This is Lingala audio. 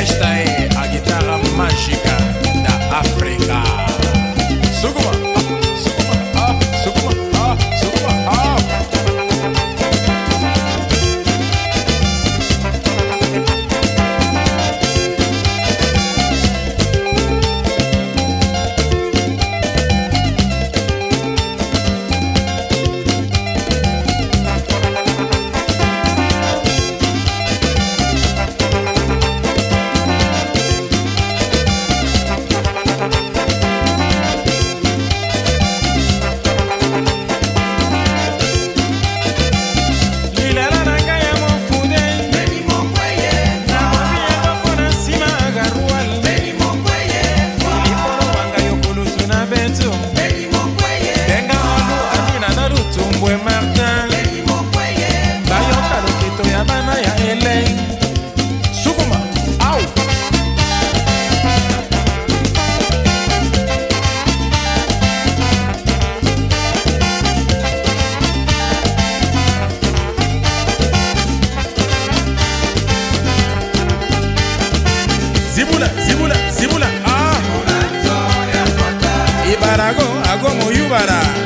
Esta é zibula zibula zibula ah ibarago ago moyubara